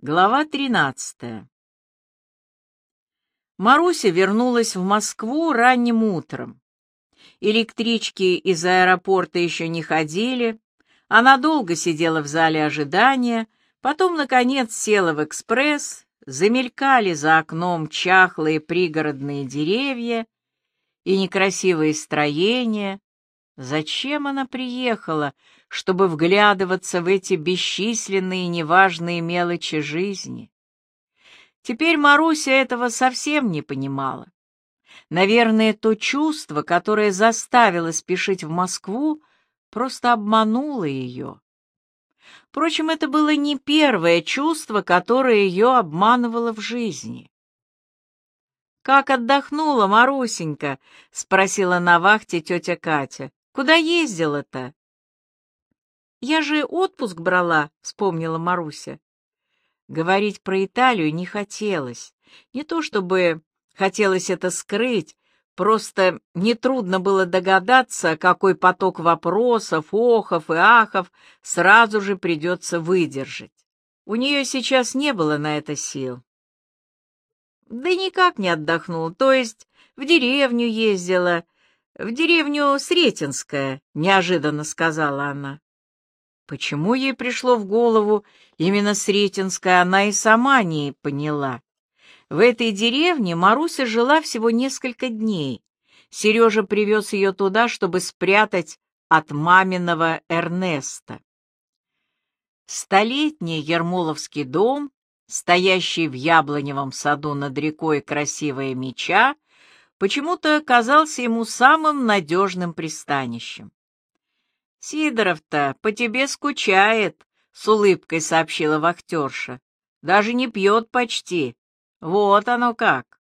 Глава 13. Маруся вернулась в Москву ранним утром. Электрички из аэропорта еще не ходили, она долго сидела в зале ожидания, потом, наконец, села в экспресс, замелькали за окном чахлые пригородные деревья и некрасивые строения. Зачем она приехала, чтобы вглядываться в эти бесчисленные неважные мелочи жизни. Теперь Маруся этого совсем не понимала. Наверное, то чувство, которое заставило спешить в Москву, просто обмануло ее. Впрочем, это было не первое чувство, которое ее обманывало в жизни. «Как отдохнула, Марусенька?» — спросила на вахте тетя Катя. «Куда ездила-то?» Я же отпуск брала, вспомнила Маруся. Говорить про Италию не хотелось. Не то чтобы хотелось это скрыть, просто нетрудно было догадаться, какой поток вопросов, охов и ахов сразу же придется выдержать. У нее сейчас не было на это сил. Да никак не отдохнул, то есть в деревню ездила, в деревню Сретенская, неожиданно сказала она. Почему ей пришло в голову именно Сретенская, она и сама не поняла. В этой деревне Маруся жила всего несколько дней. Сережа привез ее туда, чтобы спрятать от маминого Эрнеста. Столетний Ермоловский дом, стоящий в яблоневом саду над рекой Красивая Меча, почему-то казался ему самым надежным пристанищем. «Сидоров-то по тебе скучает», — с улыбкой сообщила вахтерша. «Даже не пьет почти. Вот оно как.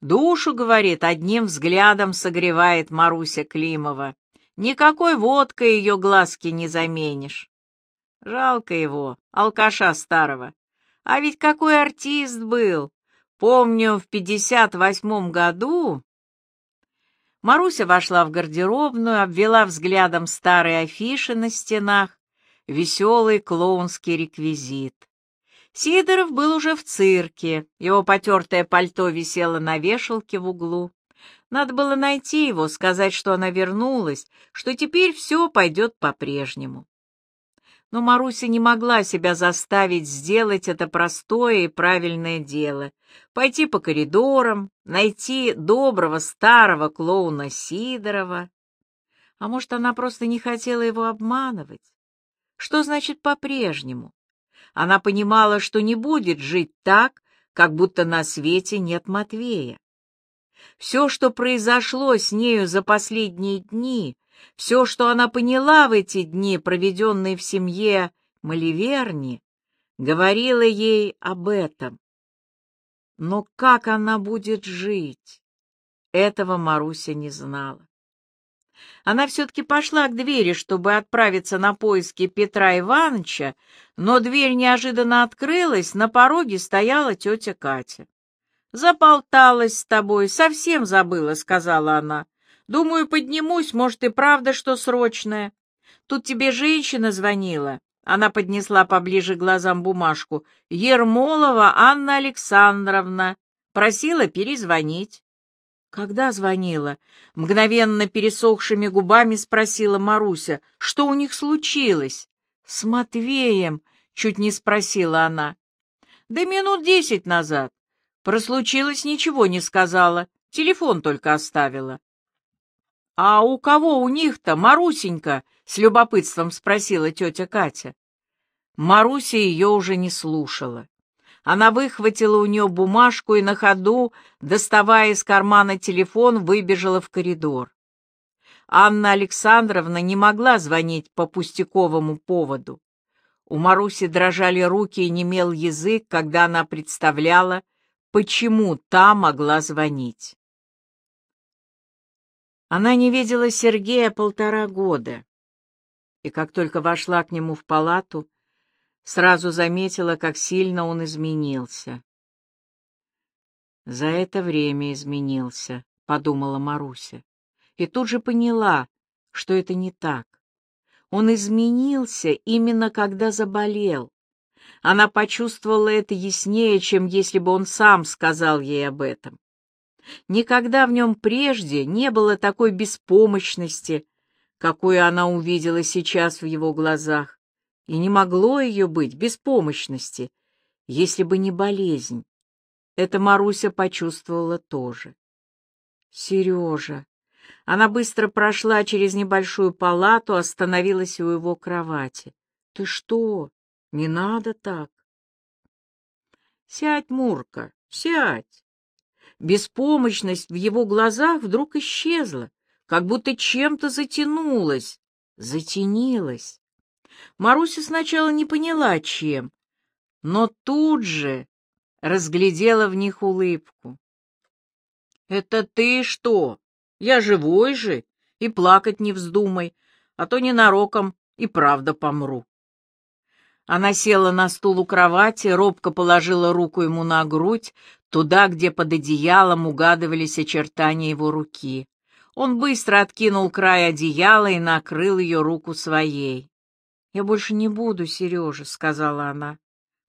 Душу, — говорит, — одним взглядом согревает Маруся Климова. Никакой водкой ее глазки не заменишь. Жалко его, алкаша старого. А ведь какой артист был! Помню, в пятьдесят восьмом году Маруся вошла в гардеробную, обвела взглядом старые афиши на стенах, веселый клоунский реквизит. Сидоров был уже в цирке, его потертое пальто висело на вешалке в углу. Надо было найти его, сказать, что она вернулась, что теперь все пойдет по-прежнему но Маруся не могла себя заставить сделать это простое и правильное дело — пойти по коридорам, найти доброго старого клоуна Сидорова. А может, она просто не хотела его обманывать? Что значит «по-прежнему»? Она понимала, что не будет жить так, как будто на свете нет Матвея. Все, что произошло с нею за последние дни, все, что она поняла в эти дни, проведенные в семье Маливерни, говорило ей об этом. Но как она будет жить? Этого Маруся не знала. Она все-таки пошла к двери, чтобы отправиться на поиски Петра Ивановича, но дверь неожиданно открылась, на пороге стояла тетя Катя. «Заболталась с тобой, совсем забыла», — сказала она. Думаю, поднимусь, может, и правда, что срочное. Тут тебе женщина звонила. Она поднесла поближе глазам бумажку. Ермолова Анна Александровна. Просила перезвонить. Когда звонила? Мгновенно пересохшими губами спросила Маруся. Что у них случилось? С Матвеем, чуть не спросила она. Да минут десять назад. Про случилось ничего не сказала. Телефон только оставила. «А у кого у них-то, Марусенька?» — с любопытством спросила тетя Катя. Маруся ее уже не слушала. Она выхватила у нее бумажку и на ходу, доставая из кармана телефон, выбежала в коридор. Анна Александровна не могла звонить по пустяковому поводу. У Маруси дрожали руки и немел язык, когда она представляла, почему та могла звонить. Она не видела Сергея полтора года, и как только вошла к нему в палату, сразу заметила, как сильно он изменился. «За это время изменился», — подумала Маруся, и тут же поняла, что это не так. Он изменился именно когда заболел. Она почувствовала это яснее, чем если бы он сам сказал ей об этом. Никогда в нем прежде не было такой беспомощности, какую она увидела сейчас в его глазах, и не могло ее быть беспомощности, если бы не болезнь. Это Маруся почувствовала тоже. Сережа. Она быстро прошла через небольшую палату, остановилась у его кровати. Ты что? Не надо так. Сядь, Мурка, сядь. Беспомощность в его глазах вдруг исчезла, как будто чем-то затянулась, затенилась. Маруся сначала не поняла, чем, но тут же разглядела в них улыбку. «Это ты что? Я живой же, и плакать не вздумай, а то ненароком и правда помру». Она села на стул у кровати, робко положила руку ему на грудь, туда, где под одеялом угадывались очертания его руки. Он быстро откинул край одеяла и накрыл ее руку своей. «Я больше не буду, Сережа», — сказала она.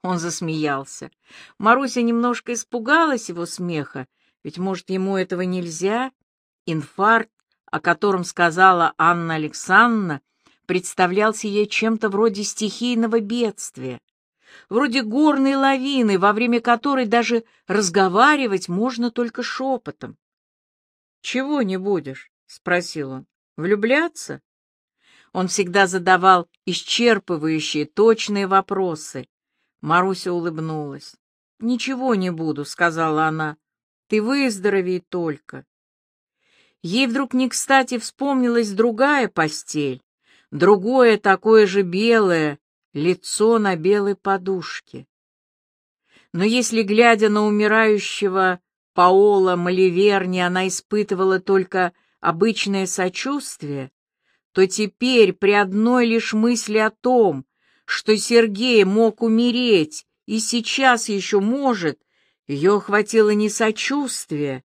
Он засмеялся. Маруся немножко испугалась его смеха, ведь, может, ему этого нельзя? Инфаркт, о котором сказала Анна Александровна, представлялся ей чем-то вроде стихийного бедствия, вроде горной лавины, во время которой даже разговаривать можно только шепотом. «Чего не будешь?» — спросил он. «Влюбляться?» Он всегда задавал исчерпывающие, точные вопросы. Маруся улыбнулась. «Ничего не буду», — сказала она. «Ты выздоровей только». Ей вдруг не кстати вспомнилась другая постель, другое такое же белое, лицо на белой подушке. Но если, глядя на умирающего Паола Маливерни, она испытывала только обычное сочувствие, то теперь при одной лишь мысли о том, что Сергей мог умереть и сейчас еще может, ее охватило не сочувствие,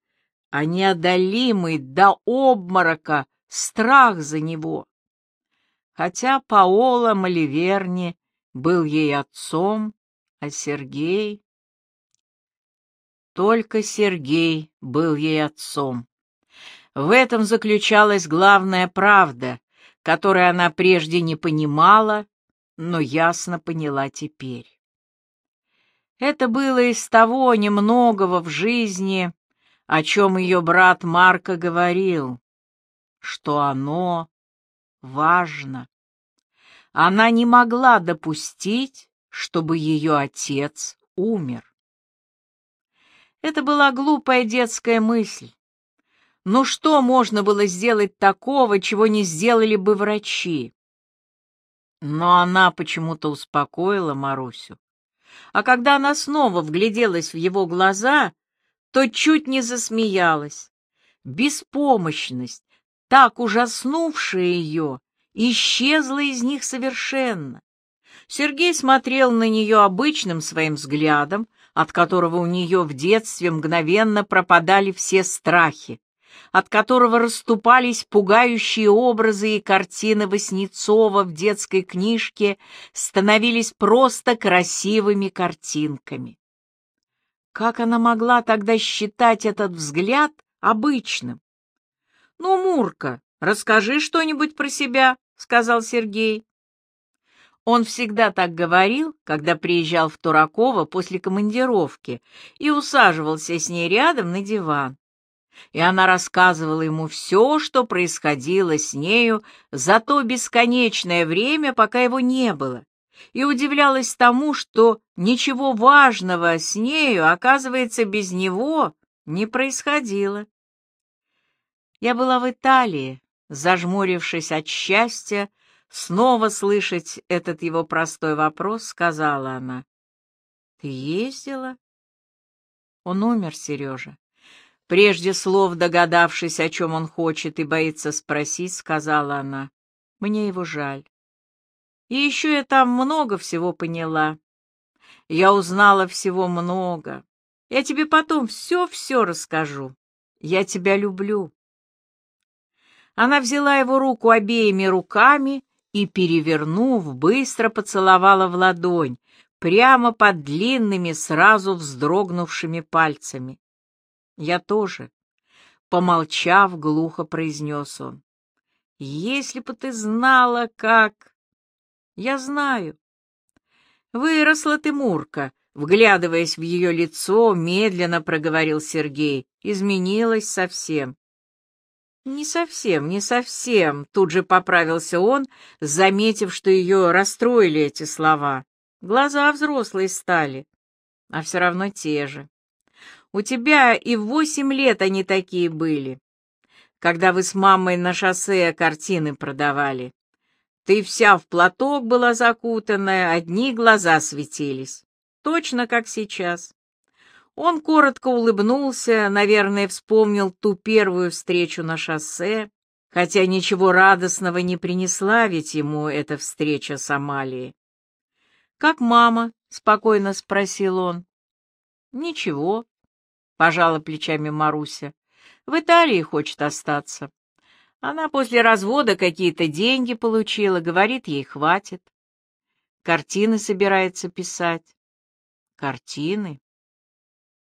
а неодолимый до обморока страх за него хотя Паоло Маливерни был ей отцом, а Сергей... Только Сергей был ей отцом. В этом заключалась главная правда, которую она прежде не понимала, но ясно поняла теперь. Это было из того немногого в жизни, о чем ее брат Марко говорил, что оно важно. Она не могла допустить, чтобы ее отец умер. Это была глупая детская мысль. Но что можно было сделать такого, чего не сделали бы врачи? Но она почему-то успокоила Марусю. А когда она снова вгляделась в его глаза, то чуть не засмеялась. Беспомощность, так ужаснувшая ее, исчезла из них совершенно. Сергей смотрел на нее обычным своим взглядом, от которого у нее в детстве мгновенно пропадали все страхи, от которого расступались пугающие образы и картины Васнецова в детской книжке, становились просто красивыми картинками. Как она могла тогда считать этот взгляд обычным? «Ну, Мурка, расскажи что-нибудь про себя», — сказал Сергей. Он всегда так говорил, когда приезжал в Тураково после командировки и усаживался с ней рядом на диван. И она рассказывала ему все, что происходило с нею за то бесконечное время, пока его не было, и удивлялась тому, что ничего важного с нею, оказывается, без него не происходило. Я была в Италии, зажмурившись от счастья, снова слышать этот его простой вопрос, сказала она. «Ты ездила?» Он умер, Сережа. Прежде слов догадавшись, о чем он хочет и боится спросить, сказала она. Мне его жаль. И еще я там много всего поняла. Я узнала всего много. Я тебе потом все-все расскажу. Я тебя люблю. Она взяла его руку обеими руками и, перевернув, быстро поцеловала в ладонь, прямо под длинными, сразу вздрогнувшими пальцами. Я тоже. Помолчав, глухо произнес он. Если бы ты знала, как... Я знаю. Выросла ты, Мурка, вглядываясь в ее лицо, медленно проговорил Сергей. Изменилась совсем. «Не совсем, не совсем», — тут же поправился он, заметив, что ее расстроили эти слова. Глаза взрослые стали, а все равно те же. У тебя и в восемь лет они такие были, когда вы с мамой на шоссе картины продавали. Ты вся в платок была закутанная, одни глаза светились. Точно как сейчас. Он коротко улыбнулся, наверное, вспомнил ту первую встречу на шоссе, хотя ничего радостного не принесла ведь ему эта встреча с Амалией. «Как мама?» — спокойно спросил он. «Ничего», — пожала плечами Маруся. «В Италии хочет остаться. Она после развода какие-то деньги получила, говорит, ей хватит. Картины собирается писать». «Картины?»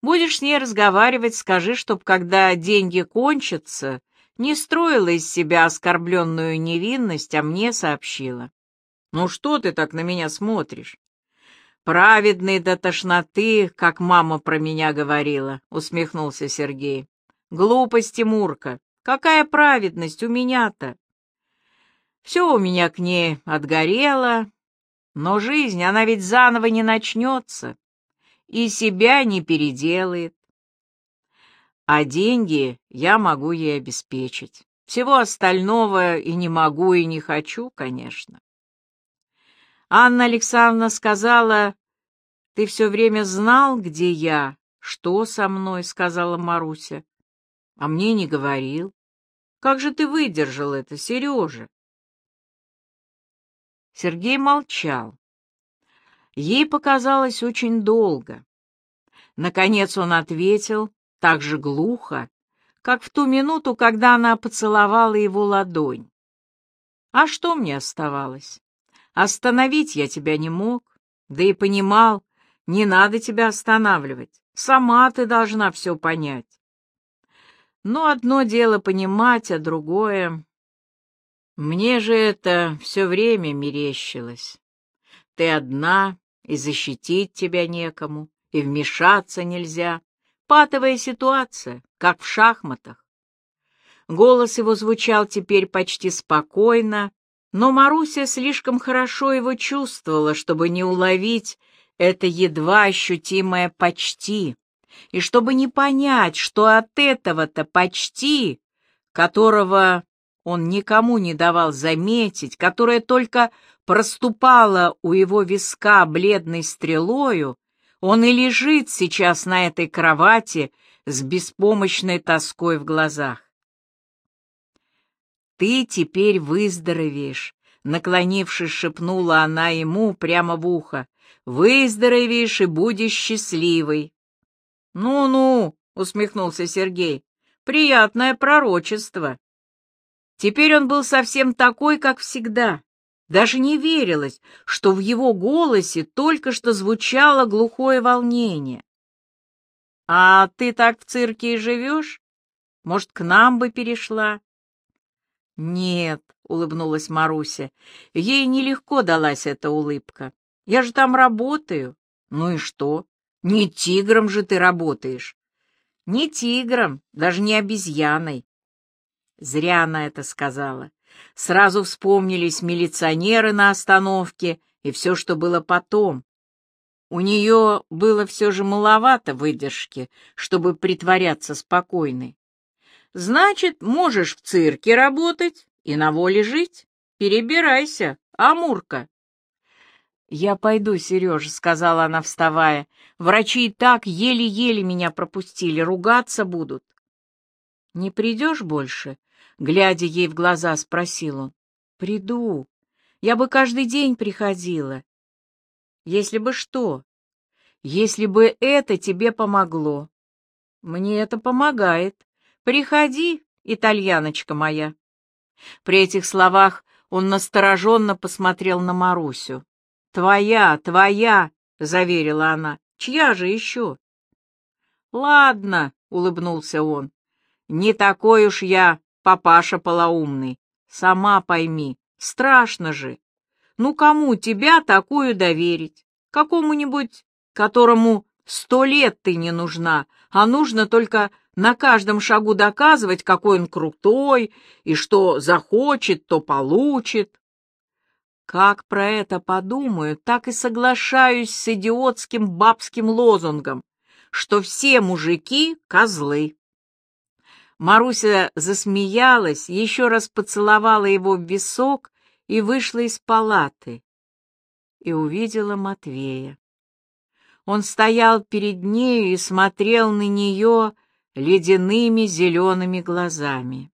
«Будешь с ней разговаривать, скажи, чтоб, когда деньги кончатся, не строила из себя оскорбленную невинность, а мне сообщила. «Ну что ты так на меня смотришь?» «Праведный до тошноты, как мама про меня говорила», — усмехнулся Сергей. «Глупости, Мурка. Какая праведность у меня-то?» «Все у меня к ней отгорело, но жизнь, она ведь заново не начнется и себя не переделает. А деньги я могу ей обеспечить. Всего остального и не могу, и не хочу, конечно. Анна Александровна сказала, «Ты все время знал, где я, что со мной?» — сказала Маруся. «А мне не говорил. Как же ты выдержал это, Сережа?» Сергей молчал. Ей показалось очень долго. Наконец он ответил, так же глухо, как в ту минуту, когда она поцеловала его ладонь. «А что мне оставалось?» Остановить я тебя не мог, да и понимал, не надо тебя останавливать, сама ты должна все понять. Но одно дело понимать, а другое... Мне же это все время мерещилось. Ты одна, и защитить тебя некому, и вмешаться нельзя. Патовая ситуация, как в шахматах. Голос его звучал теперь почти спокойно, но Маруся слишком хорошо его чувствовала, чтобы не уловить это едва ощутимое «почти», и чтобы не понять, что от этого-то «почти», которого он никому не давал заметить, которое только проступало у его виска бледной стрелою, он и лежит сейчас на этой кровати с беспомощной тоской в глазах. «Ты теперь выздоровеешь», — наклонившись, шепнула она ему прямо в ухо. «Выздоровеешь и будешь счастливой». «Ну-ну», — усмехнулся Сергей, — «приятное пророчество». Теперь он был совсем такой, как всегда. Даже не верилось, что в его голосе только что звучало глухое волнение. «А ты так в цирке и живешь? Может, к нам бы перешла?» «Нет», — улыбнулась Маруся, — ей нелегко далась эта улыбка. «Я же там работаю». «Ну и что? Не тигром же ты работаешь». «Не тигром, даже не обезьяной». Зря она это сказала. Сразу вспомнились милиционеры на остановке и все, что было потом. У нее было все же маловато выдержки, чтобы притворяться спокойной. Значит, можешь в цирке работать и на воле жить. Перебирайся, Амурка. «Я пойду, Сережа», — сказала она, вставая. «Врачи и так еле-еле меня пропустили, ругаться будут». «Не придешь больше?» — глядя ей в глаза, спросил он. «Приду. Я бы каждый день приходила. Если бы что? Если бы это тебе помогло. Мне это помогает. Приходи, итальяночка моя. При этих словах он настороженно посмотрел на Марусю. Твоя, твоя, — заверила она. «Чья же еще?» «Ладно», — улыбнулся он, — «не такой уж я папаша полоумный. Сама пойми, страшно же. Ну, кому тебя такую доверить? Какому-нибудь, которому сто лет ты не нужна, а нужно только на каждом шагу доказывать, какой он крутой, и что захочет, то получит. Как про это подумаю, так и соглашаюсь с идиотским бабским лозунгом, что все мужики — козлы. Маруся засмеялась, еще раз поцеловала его в висок и вышла из палаты. И увидела Матвея. Он стоял перед нею и смотрел на нее ледяными зелеными глазами.